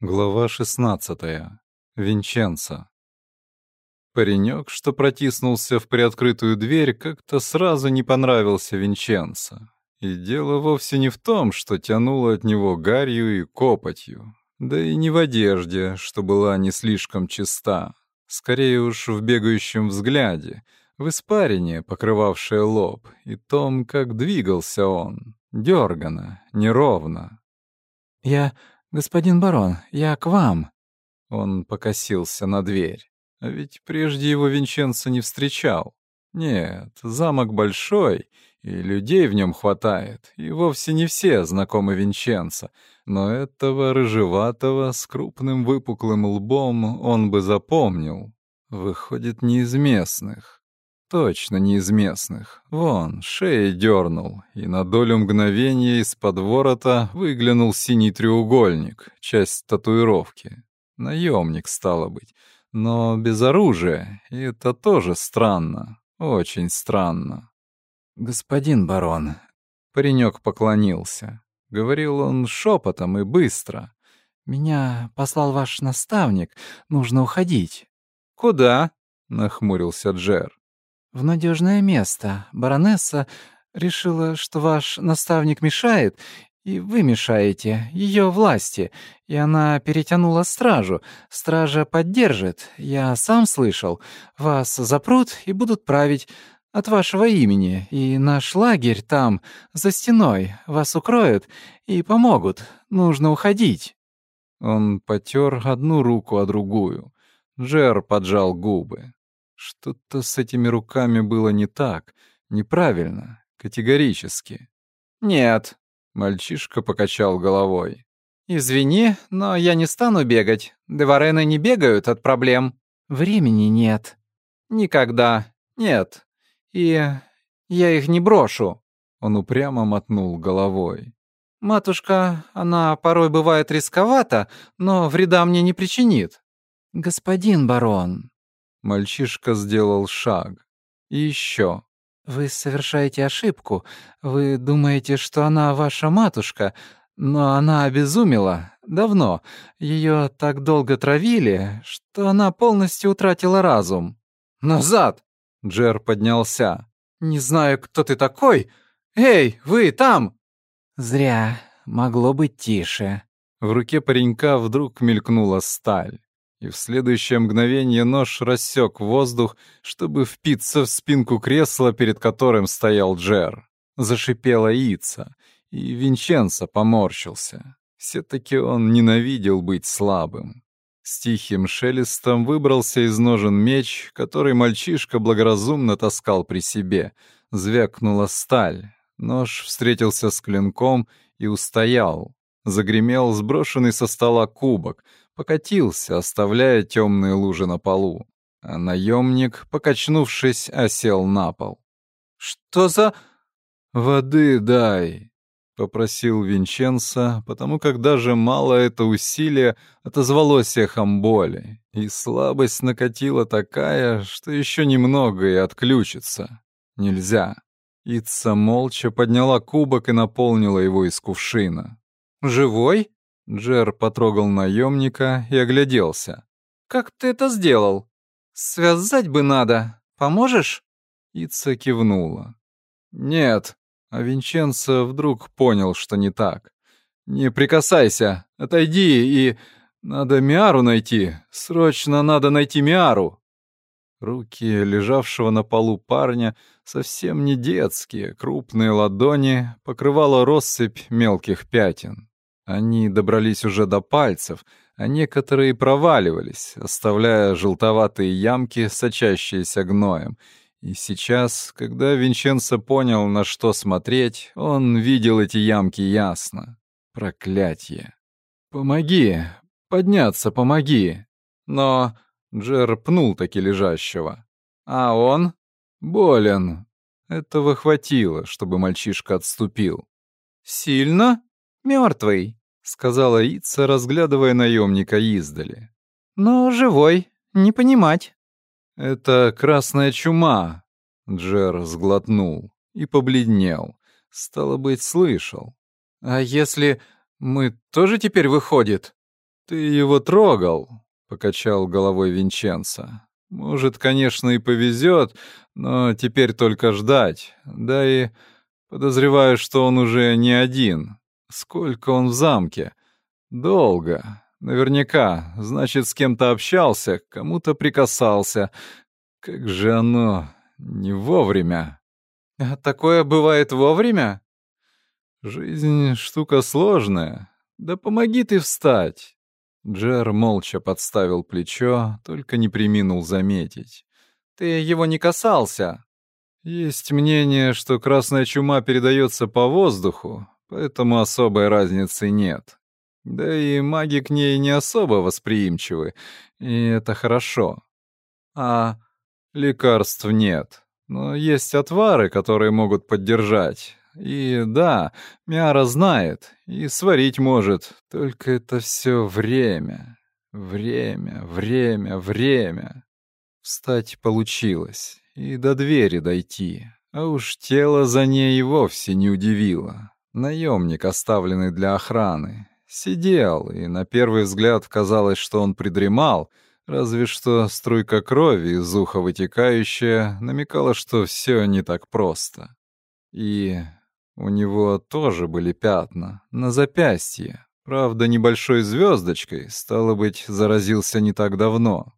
Глава 16. Винченцо. Паренек, что протиснулся в приоткрытую дверь, как-то сразу не понравился Винченцо. И дело вовсе не в том, что тянуло от него гарью и копотью, да и не в одежде, что была не слишком чиста. Скорее уж в бегающем взгляде, в испарине, покрывавшее лоб, и том, как двигался он, дёрганно, неровно. «Я «Господин барон, я к вам». Он покосился на дверь. А ведь прежде его Винченцо не встречал. Нет, замок большой, и людей в нем хватает, и вовсе не все знакомы Винченцо, но этого рыжеватого с крупным выпуклым лбом он бы запомнил. Выходит, не из местных. Точно не из местных. Вон, шея дернул, и на долю мгновения из-под ворота выглянул синий треугольник, часть татуировки. Наемник, стало быть. Но без оружия, и это тоже странно. Очень странно. «Господин барон», — паренек поклонился. Говорил он шепотом и быстро. «Меня послал ваш наставник. Нужно уходить». «Куда?» — нахмурился Джер в надежное место. Баронесса решила, что ваш наставник мешает, и вы мешаете ее власти, и она перетянула стражу. Стража поддержит, я сам слышал. Вас запрут и будут править от вашего имени, и наш лагерь там, за стеной, вас укроют и помогут. Нужно уходить». Он потер одну руку о другую. Жер поджал губы. Что-то с этими руками было не так, неправильно, категорически. «Нет», — мальчишка покачал головой. «Извини, но я не стану бегать. Деварены не бегают от проблем». «Времени нет». «Никогда. Нет. И я их не брошу». Он упрямо мотнул головой. «Матушка, она порой бывает рисковата, но вреда мне не причинит». «Господин барон», Мальчишка сделал шаг. И еще. «Вы совершаете ошибку. Вы думаете, что она ваша матушка, но она обезумела. Давно. Ее так долго травили, что она полностью утратила разум». «Назад!» — Джер поднялся. «Не знаю, кто ты такой. Эй, вы там!» «Зря. Могло быть тише». В руке паренька вдруг мелькнула сталь и в следующее мгновение нож рассек воздух, чтобы впиться в спинку кресла, перед которым стоял Джер. Зашипела Ица, и Винченцо поморщился. Все-таки он ненавидел быть слабым. С тихим шелестом выбрался из ножен меч, который мальчишка благоразумно таскал при себе. Звякнула сталь. Нож встретился с клинком и устоял. Загремел сброшенный со стола кубок — покатился, оставляя темные лужи на полу. А наемник, покачнувшись, осел на пол. «Что за...» «Воды дай», — попросил Винченцо, потому как даже мало это усилие отозвалось эхом боли, и слабость накатила такая, что еще немного и отключится. Нельзя. Ица молча подняла кубок и наполнила его из кувшина. «Живой?» Джер потрогал наемника и огляделся. «Как ты это сделал? Связать бы надо. Поможешь?» Ица кивнула. «Нет». А Винченцо вдруг понял, что не так. «Не прикасайся. Отойди и... Надо Миару найти. Срочно надо найти Миару». Руки лежавшего на полу парня совсем не детские, крупные ладони покрывала россыпь мелких пятен. Они добрались уже до пальцев, а некоторые проваливались, оставляя желтоватые ямки, сочащиеся гноем. И сейчас, когда Винченцо понял, на что смотреть, он видел эти ямки ясно. Проклятье. «Помоги! Подняться помоги!» Но Джер пнул таки лежащего. «А он?» «Болен». Этого хватило, чтобы мальчишка отступил. «Сильно? Мертвый?» Сказала Ица, разглядывая наемника издали. Но живой, не понимать. Это красная чума. Джер сглотнул и побледнел. Стало быть, слышал. А если мы тоже теперь выходит? Ты его трогал, покачал головой Винченцо. Может, конечно, и повезет, но теперь только ждать. Да и подозреваю, что он уже не один. Сколько он в замке? Долго. Наверняка. Значит, с кем-то общался, кому-то прикасался. Как же оно не вовремя. А такое бывает вовремя? Жизнь штука сложная. Да помоги ты встать. Джер молча подставил плечо, только не приминул заметить. Ты его не касался. Есть мнение, что красная чума передается по воздуху, поэтому особой разницы нет. Да и маги к ней не особо восприимчивы, и это хорошо. А лекарств нет, но есть отвары, которые могут поддержать. И да, Мяра знает и сварить может, только это все время. Время, время, время. Встать получилось, и до двери дойти. А уж тело за ней и вовсе не удивило. Наемник, оставленный для охраны, сидел, и на первый взгляд казалось, что он придремал, разве что струйка крови из уха вытекающая намекала, что все не так просто. И у него тоже были пятна на запястье, правда, небольшой звездочкой, стало быть, заразился не так давно.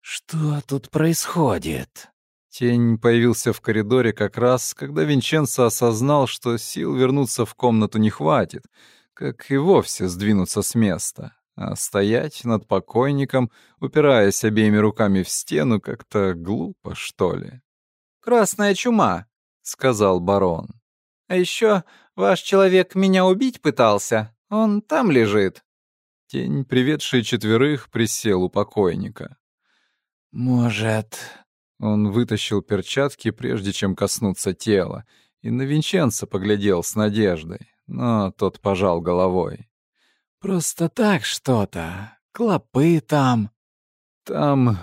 «Что тут происходит?» Тень появился в коридоре как раз, когда Винченцо осознал, что сил вернуться в комнату не хватит, как и вовсе сдвинуться с места. А стоять над покойником, упираясь обеими руками в стену, как-то глупо, что ли. «Красная чума», — сказал барон. А еще ваш человек меня убить пытался. Он там лежит». Тень, приведший четверых, присел у покойника. «Может...» Он вытащил перчатки, прежде чем коснуться тела, и на Винченца поглядел с надеждой, но тот пожал головой. «Просто так что-то. Клопы там». Там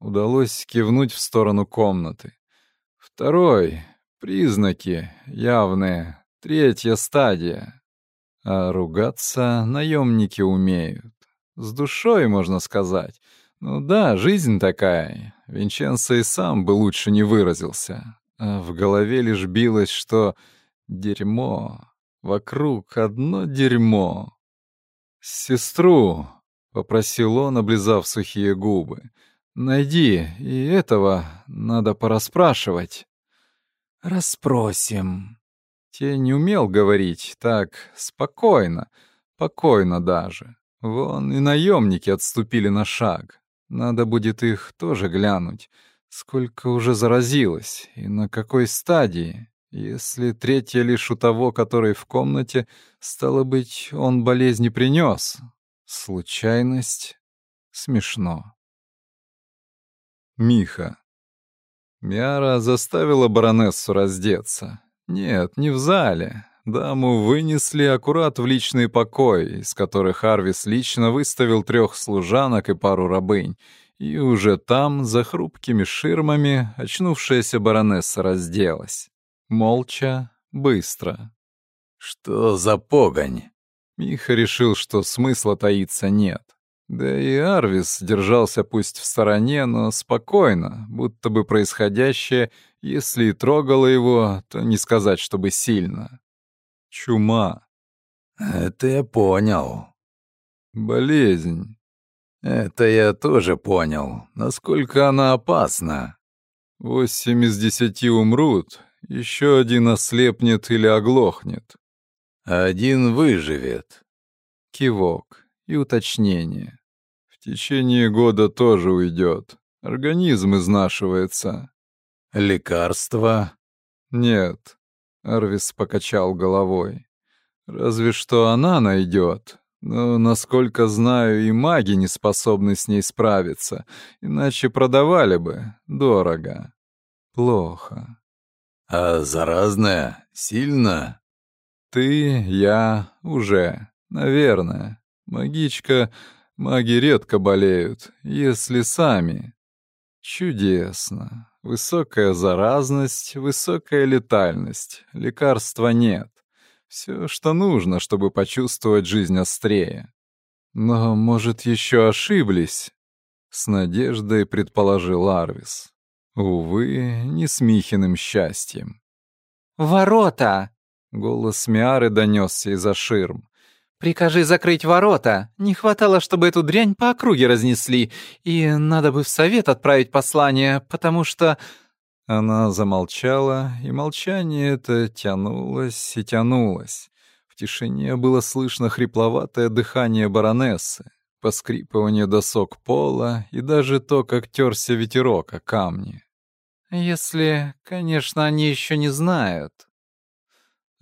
удалось кивнуть в сторону комнаты. Второй, Признаки явные. Третья стадия. А ругаться наемники умеют. С душой, можно сказать. Ну да, жизнь такая. Винченцо и сам бы лучше не выразился. А в голове лишь билось, что дерьмо. Вокруг одно дерьмо. «Сестру», — попросил он, облизав сухие губы, — «найди, и этого надо пораспрашивать». «Расспросим». Те не умел говорить так спокойно, покойно даже. Вон и наемники отступили на шаг. Надо будет их тоже глянуть. Сколько уже заразилось и на какой стадии. Если третья лишь у того, который в комнате, стало быть, он болезни принес. Случайность? Смешно. Миха. Миара заставила баронессу раздеться. Нет, не в зале. Даму вынесли аккурат в личный покой, из которых Арвис лично выставил трех служанок и пару рабынь. И уже там, за хрупкими ширмами, очнувшаяся баронесса разделась. Молча, быстро. «Что за погонь?» Миха решил, что смысла таиться нет. Да и Арвис держался пусть в стороне, но спокойно, будто бы происходящее, если и трогало его, то не сказать, чтобы сильно. Чума. Это я понял. Болезнь. Это я тоже понял. Насколько она опасна. Восемь из десяти умрут, еще один ослепнет или оглохнет. Один выживет. Кивок и уточнение. В течение года тоже уйдет. Организм изнашивается. Лекарства? Нет. Арвис покачал головой. Разве что она найдет. Но, насколько знаю, и маги не способны с ней справиться, иначе продавали бы. Дорого. Плохо. А заразная? Сильно? Ты, я, уже. Наверное. Магичка, маги редко болеют, если сами. Чудесно. Высокая заразность, высокая летальность. Лекарства нет. Все, что нужно, чтобы почувствовать жизнь острее. Но, может, еще ошиблись? С надеждой предположил Арвис. Увы, не с Михиным счастьем. «Ворота!» — голос Миары донесся из-за ширм. «Прикажи закрыть ворота. Не хватало, чтобы эту дрянь по округе разнесли. И надо бы в совет отправить послание, потому что...» Она замолчала, и молчание это тянулось и тянулось. В тишине было слышно хрипловатое дыхание баронессы, поскрипывание досок пола и даже то, как терся ветерок о камни. Если, конечно, они еще не знают.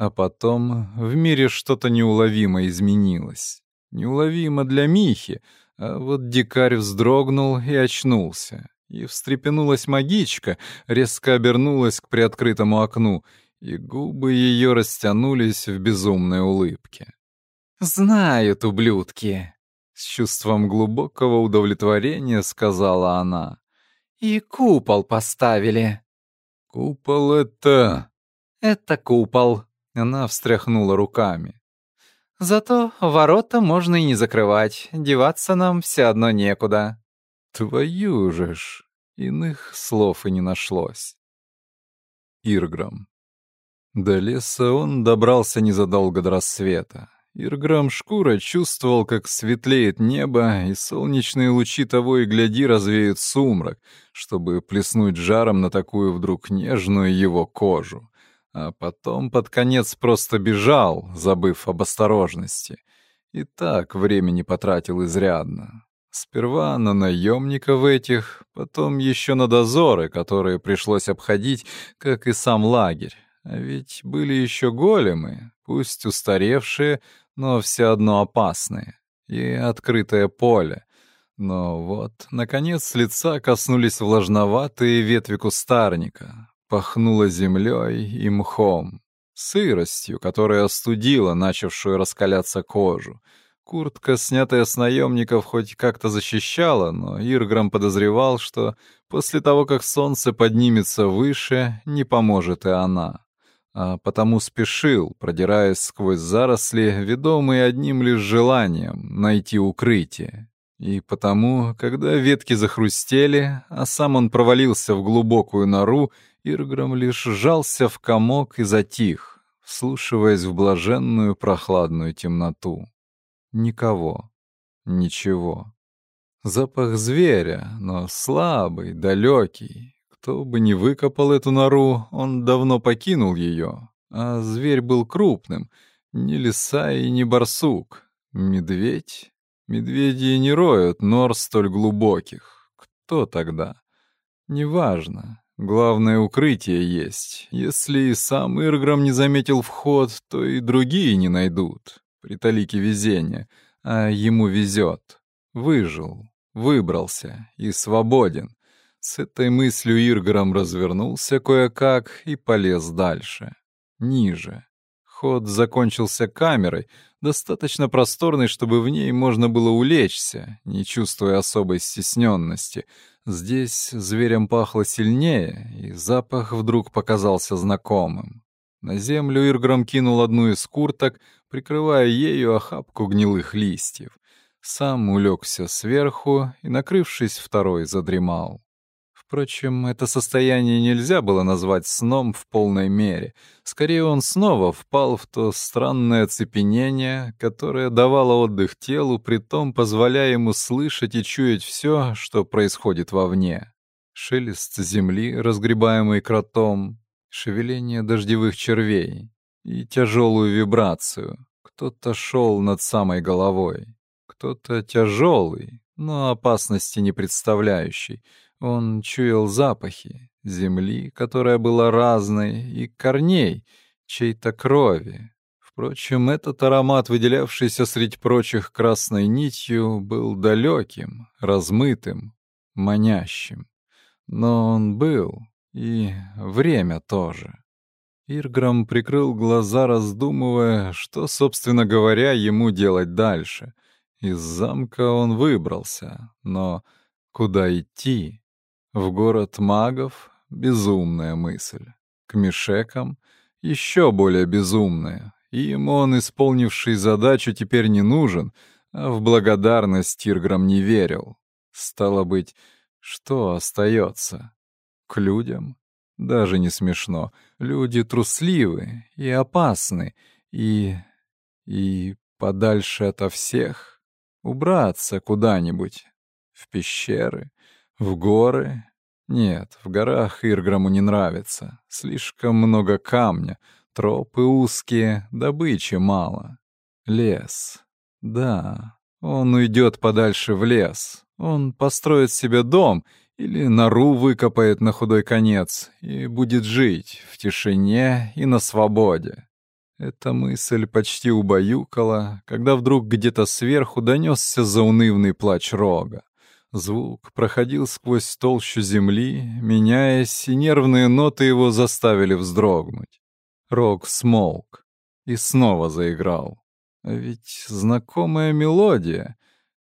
А потом в мире что-то неуловимо изменилось. Неуловимо для Михи, а вот дикарь вздрогнул и очнулся. И встрепенулась магичка, резко обернулась к приоткрытому окну, и губы ее растянулись в безумной улыбке. «Знают, ублюдки!» — с чувством глубокого удовлетворения сказала она. И купол поставили. Купол это... Это купол. Она встряхнула руками. Зато ворота можно и не закрывать. Деваться нам все одно некуда. Твою же ж. Иных слов и не нашлось. Ирграм. До леса он добрался незадолго до рассвета. Ирграм Шкура чувствовал, как светлеет небо, и солнечные лучи того и гляди развеют сумрак, чтобы плеснуть жаром на такую вдруг нежную его кожу. А потом под конец просто бежал, забыв об осторожности. И так времени потратил изрядно. Сперва на наемников этих, потом еще на дозоры, которые пришлось обходить, как и сам лагерь. А ведь были еще големы, пусть устаревшие, но все одно опасные. И открытое поле. Но вот, наконец, с лица коснулись влажноватые ветви кустарника. Пахнуло землей и мхом. Сыростью, которая остудила начавшую раскаляться кожу. Куртка, снятая с наемников, хоть как-то защищала, но Ирграм подозревал, что после того, как солнце поднимется выше, не поможет и она а потому спешил, продираясь сквозь заросли, ведомый одним лишь желанием найти укрытие. И потому, когда ветки захрустели, а сам он провалился в глубокую нору, Ирграм лишь сжался в комок и затих, вслушиваясь в блаженную прохладную темноту. Никого. Ничего. Запах зверя, но слабый, далекий, кто бы ни выкопал эту нору, он давно покинул ее. А зверь был крупным, не лиса и не барсук. Медведь? Медведи не роют нор столь глубоких. Кто тогда? Неважно. Главное, укрытие есть. Если и сам Ирграм не заметил вход, то и другие не найдут. При талике везения. А ему везет. Выжил, выбрался и свободен. С этой мыслью Ирграм развернулся кое-как и полез дальше. Ниже. Ход закончился камерой, достаточно просторной, чтобы в ней можно было улечься, не чувствуя особой стесненности. Здесь зверем пахло сильнее, и запах вдруг показался знакомым. На землю Ирграм кинул одну из курток, прикрывая ею охапку гнилых листьев. Сам улегся сверху и, накрывшись, второй задремал. Впрочем, это состояние нельзя было назвать сном в полной мере. Скорее, он снова впал в то странное оцепенение, которое давало отдых телу, притом позволяя ему слышать и чуять все, что происходит вовне. Шелест земли, разгребаемый кротом, шевеление дождевых червей и тяжелую вибрацию. Кто-то шел над самой головой. Кто-то тяжелый, но опасности не представляющий — он чуял запахи земли, которая была разной, и корней чьей-то крови. Впрочем, этот аромат, выделявшийся среди прочих красной нитью, был далеким, размытым, манящим. Но он был, и время тоже. Ирграм прикрыл глаза, раздумывая, что, собственно говоря, ему делать дальше. Из замка он выбрался, но куда идти? В город магов — безумная мысль. К мешекам — еще более безумная. И ему он, исполнивший задачу, теперь не нужен, а в благодарность Ирграм не верил. Стало быть, что остается? К людям? Даже не смешно. Люди трусливы и опасны, и... и подальше ото всех. Убраться куда-нибудь. В пещеры, в горы. Нет, в горах Ирграму не нравится. Слишком много камня, тропы узкие, добычи мало. Лес. Да, он уйдет подальше в лес. Он построит себе дом или нору выкопает на худой конец и будет жить в тишине и на свободе. Эта мысль почти убаюкала, когда вдруг где-то сверху донесся заунывный плач рога. Звук проходил сквозь толщу земли, меняясь, и нервные ноты его заставили вздрогнуть. Рог смолк и снова заиграл. А ведь знакомая мелодия.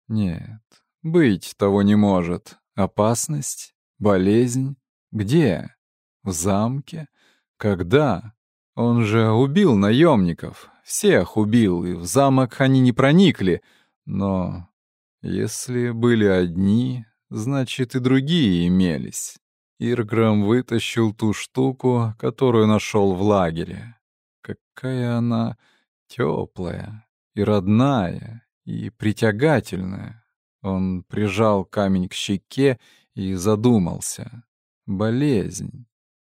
Нет, быть того не может. Опасность? Болезнь? Где? В замке? Когда? Он же убил наемников. Всех убил, и в замок они не проникли. Но если были одни, значит и другие имелись. Ирграм вытащил ту штуку, которую нашел в лагере. Какая она теплая и родная и притягательная. Он прижал камень к щеке и задумался. Болезнь.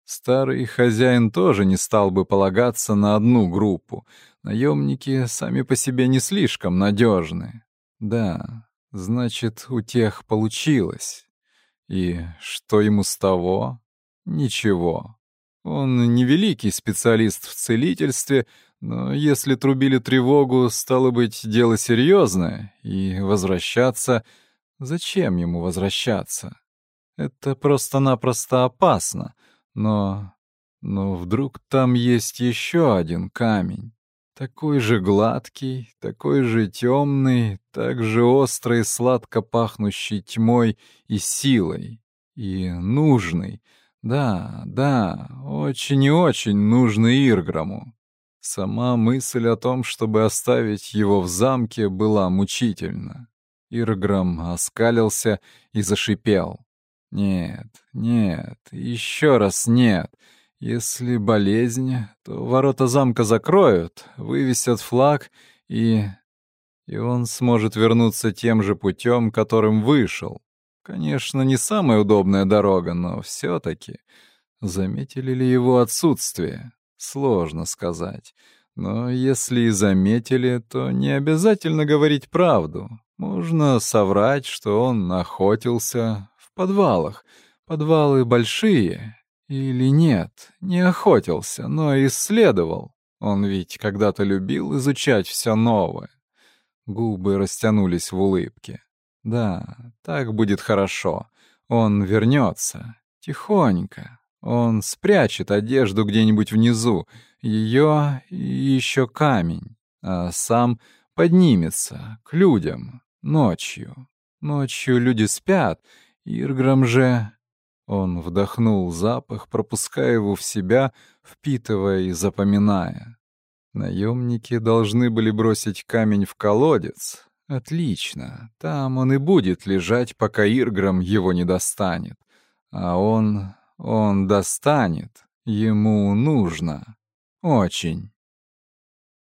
Старый хозяин тоже не стал бы полагаться на одну группу. Наемники сами по себе не слишком надежны. Да, значит, у тех получилось. И что ему с того? Ничего. Он не великий специалист в целительстве, но если трубили тревогу, стало быть, дело серьезное, и возвращаться... Зачем ему возвращаться? Это просто-напросто опасно, но... Но вдруг там есть еще один камень. Такой же гладкий, такой же темный, так же острый сладко пахнущий тьмой и силой. И нужный. Да, да, очень и очень нужный Ирграму. Сама мысль о том, чтобы оставить его в замке, была мучительна. Ирграм оскалился и зашипел. «Нет, нет, еще раз нет. Если болезнь, то ворота замка закроют, вывесят флаг, и... и он сможет вернуться тем же путем, которым вышел. Конечно, не самая удобная дорога, но все-таки... Заметили ли его отсутствие? Сложно сказать. Но если и заметили, то не обязательно говорить правду. Можно соврать, что он охотился в подвалах. Подвалы большие. Или нет, не охотился, но исследовал. Он ведь когда-то любил изучать все новое. Губы растянулись в улыбке. Да, так будет хорошо. Он вернется. Тихонько, он спрячет одежду где-нибудь внизу, ее и еще камень, а сам поднимется к людям ночью. Ночью люди спят, Ирграм же... Он вдохнул запах, пропуская его в себя, впитывая и запоминая. Наемники должны были бросить камень в колодец. Отлично, там он и будет лежать, пока Ирграм его не достанет. А он он достанет. Ему нужно. Очень.